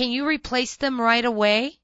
Can you replace them right away?